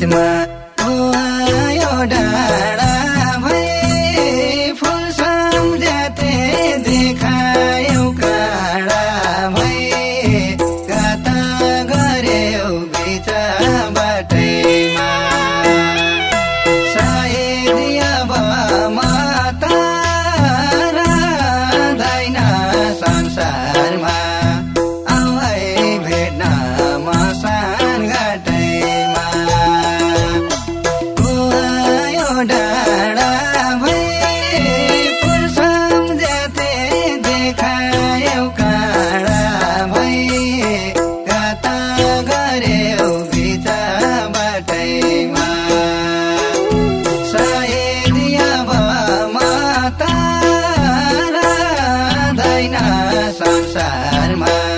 Fatima My.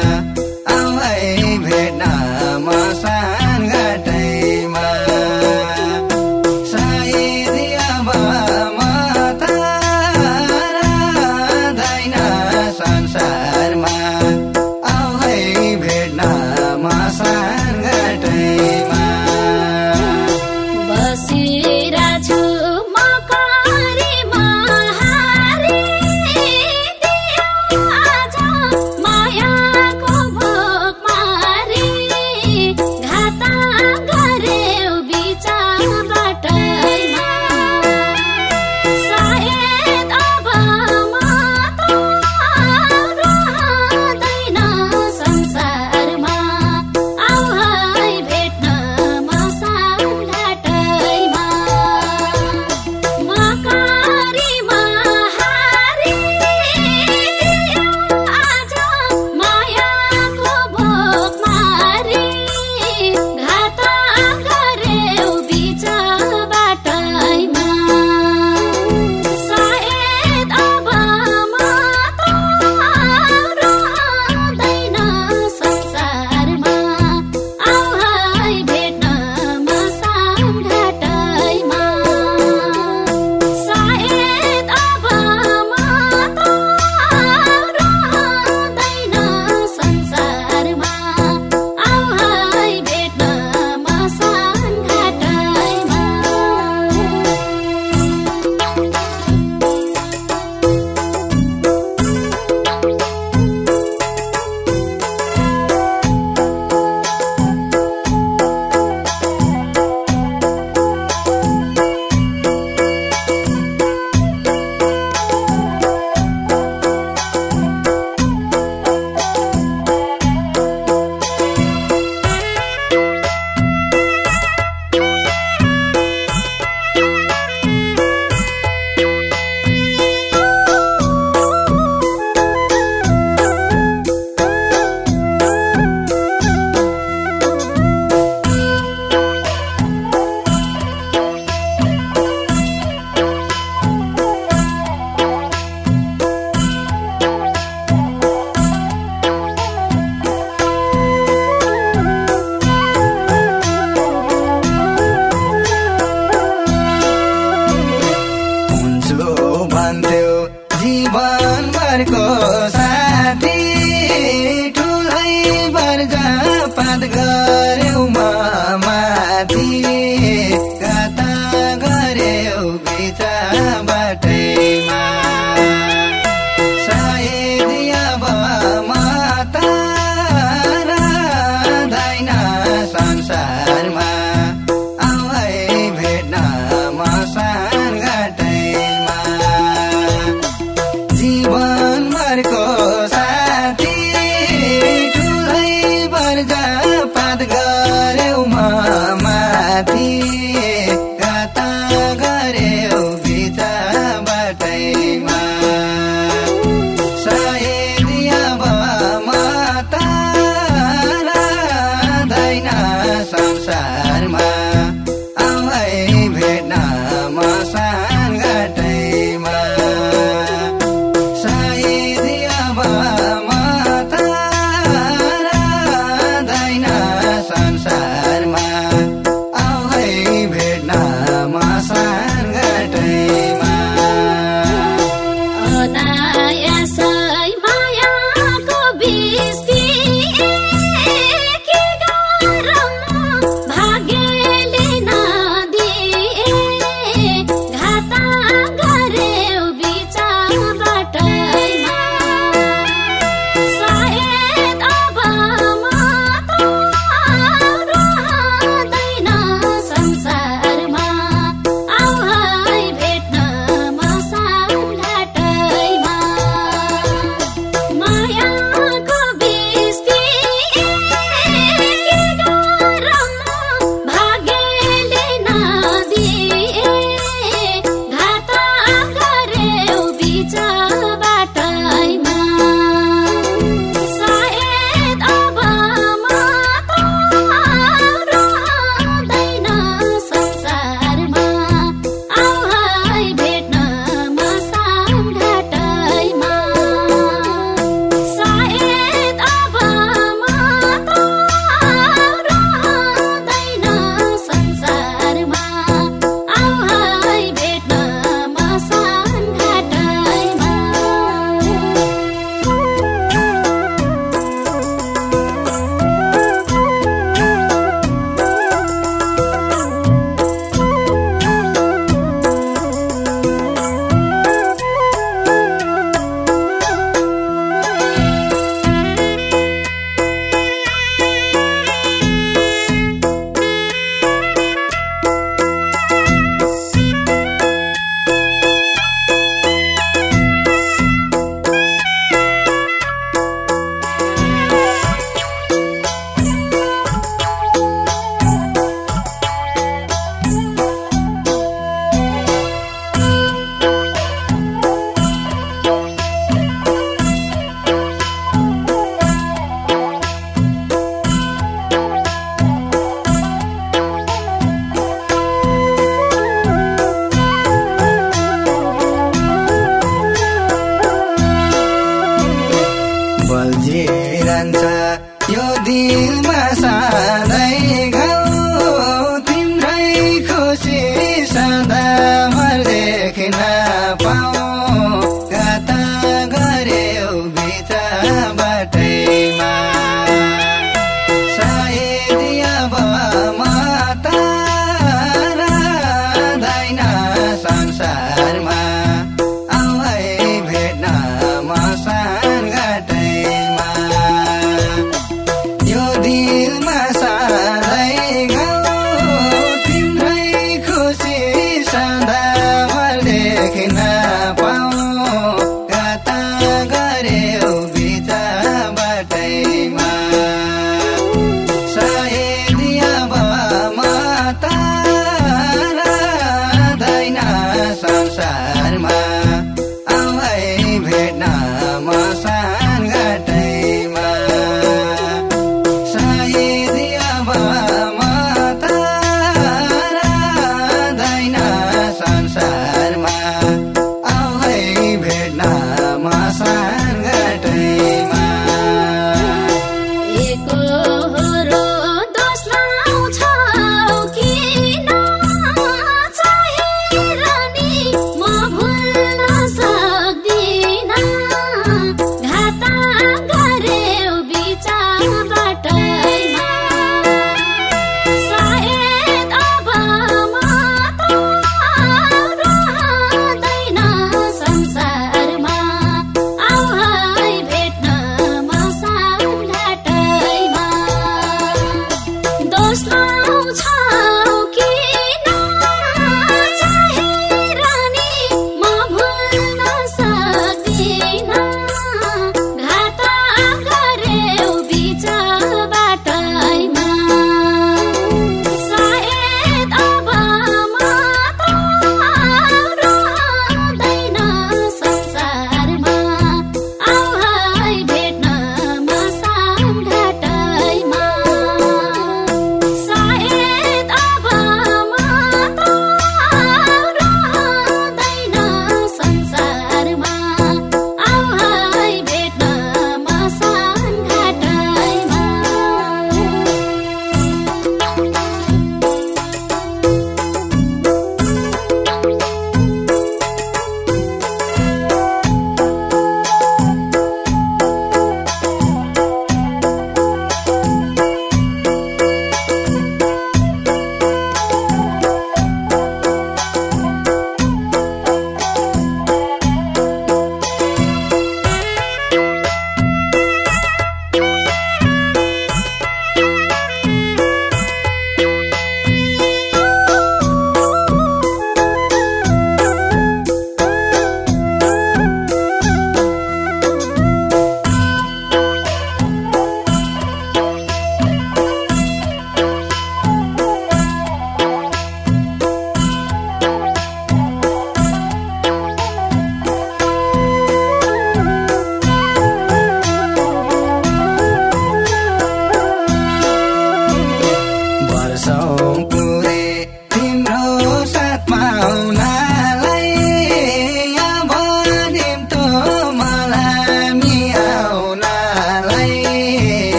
tonight.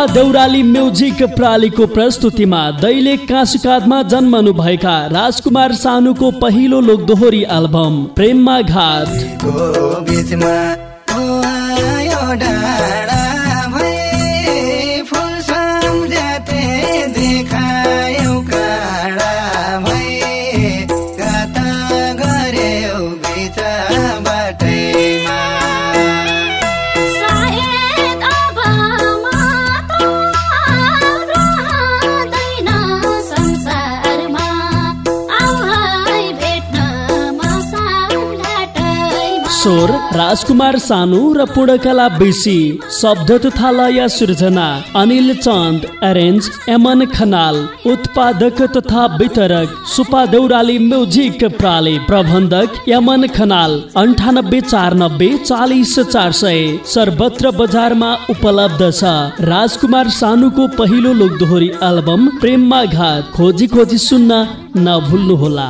Sharma Deurali music प्रालीको प्रस्तुतिमा दैले जन्मनु भएका राजकुमार सानुको पहिलो लोकदोहोरी एल्बम प्रेममा घात। राजकुमार सानु र पूर्णकला बेसी शब्द तथा लय सृजना अनिल चन्द एरेन्ज एमन खनाल उत्पादक तथा वितरक सुपा देउराली म्युजिक प्राले प्रबन्धक यमन खनाल अन्ठानब्बे चार नब्बे चालिस चार सय सर्वत्र बजारमा उपलब्ध छ। राजकुमार सानुको पहिलो लोकदोहोरी एल्बम प्रेममा घात खोजी खोजी सुन्न नभुल्नुहोला।